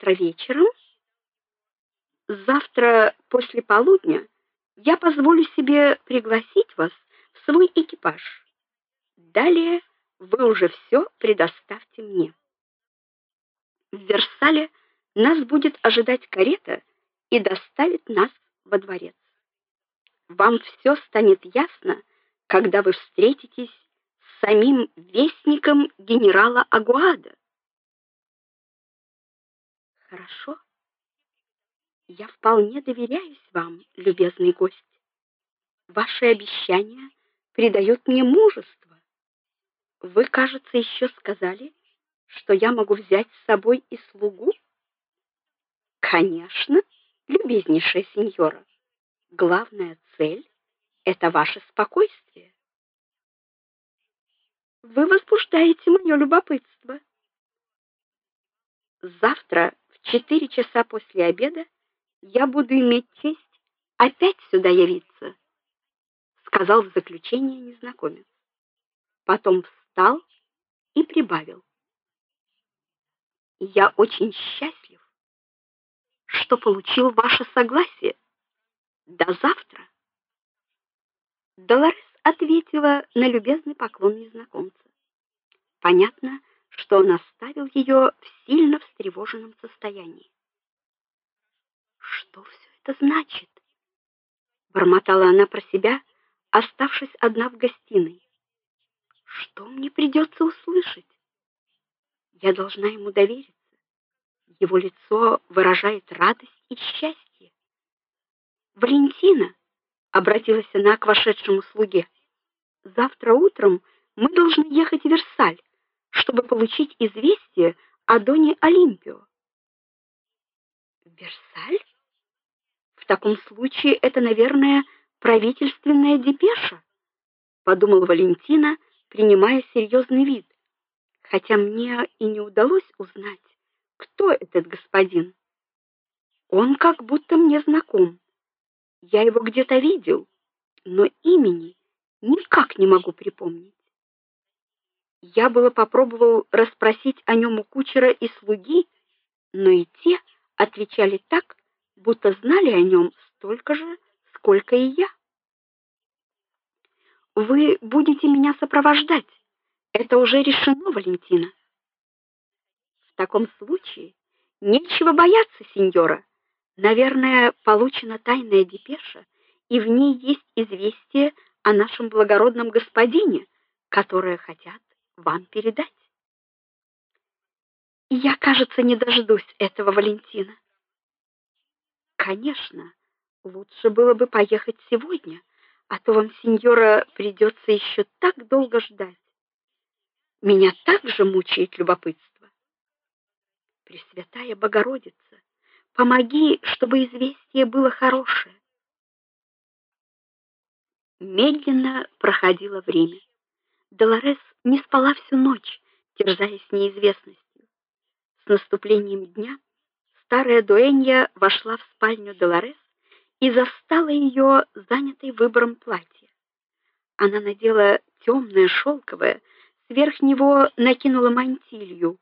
Завтра вечером завтра после полудня я позволю себе пригласить вас в свой экипаж. Далее вы уже все предоставьте мне. В Версале нас будет ожидать карета и доставит нас во дворец. Вам все станет ясно, когда вы встретитесь с самим вестником генерала Агуада. Хорошо. Я вполне доверяюсь вам, любезный гость. Ваши обещания придают мне мужество. Вы, кажется, еще сказали, что я могу взять с собой и слугу? Конечно, любезнейшая сеньора. Главная цель это ваше спокойствие. Вы возбуждаете мое любопытство. Завтра четыре часа после обеда я буду иметь честь опять сюда явиться, сказал в заключение незнакомец. Потом встал и прибавил: Я очень счастлив, что получил ваше согласие. До завтра. Долорес ответила на любезный поклон незнакомца. Понятно, что он оставил ее в сильно встревоженном состоянии. Что все это значит? бормотала она про себя, оставшись одна в гостиной. Что мне придется услышать? Я должна ему довериться. Его лицо выражает радость и счастье. Валентина обратилась она к вошедшему слуге. Завтра утром мы должны ехать в Версаль, чтобы получить известие о Доне Олимпио. Версаль? таком случае это, наверное, правительственная депеша, подумала Валентина, принимая серьезный вид. Хотя мне и не удалось узнать, кто этот господин. Он как будто мне знаком. Я его где-то видел, но имени никак не могу припомнить. Я было попробовал расспросить о нем у кучера и слуги, но и те отвечали так, будто знали о нем столько же, сколько и я. Вы будете меня сопровождать. Это уже решено, Валентина. В таком случае нечего бояться, сеньора. Наверное, получена тайная депеша, и в ней есть известие о нашем благородном господине, которое хотят вам передать. Я, кажется, не дождусь этого, Валентина. Конечно, лучше было бы поехать сегодня, а то вам, сеньора, придется еще так долго ждать. Меня также мучает любопытство. Пресвятая Богородица, помоги, чтобы известие было хорошее. Медленно проходило время. Долорес не спала всю ночь, терзаясь неизвестностью. С наступлением дня старая дуэнья вошла в спальню Долорес и застала ее занятой выбором платья. Она надела темное шелковое, сверх него накинула мантилью,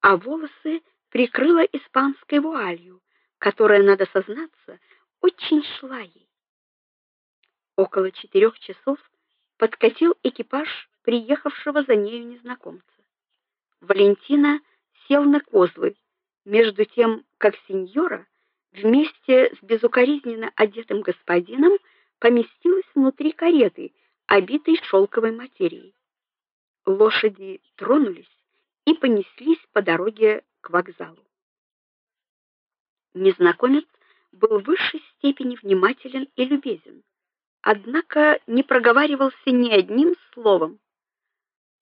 а волосы прикрыла испанской вуалью, которая, надо сознаться, очень шла ей. Около четырех часов подкатил экипаж приехавшего за нею незнакомца. Валентина сел на козлы между тем, как сеньора вместе с безукоризненно одетым господином поместилась внутри кареты, обитой шелковой материей. Лошади тронулись и понеслись по дороге к вокзалу. Незнакомец был в высшей степени внимателен и любезен, однако не проговаривался ни одним словом.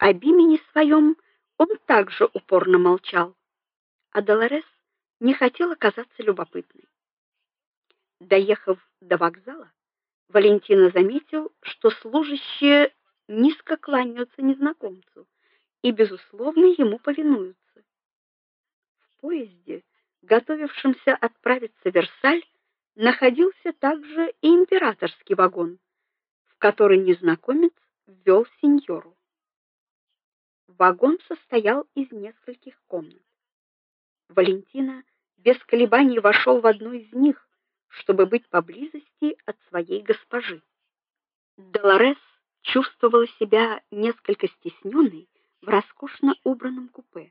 Об имени своем он также упорно молчал а Долорес не хотела казаться любопытной. Доехав до вокзала, Валентина заметил, что служащие низко кланяются незнакомцу и безусловно ему повинуются. В поезде, готовившемся отправиться в Версаль, находился также и императорский вагон, в который незнакомец ввел сеньору. Вагон состоял из нескольких комнат. Валентина без колебаний вошел в одну из них, чтобы быть поблизости от своей госпожи. Долорес чувствовала себя несколько стесненной в роскошно убранном купе.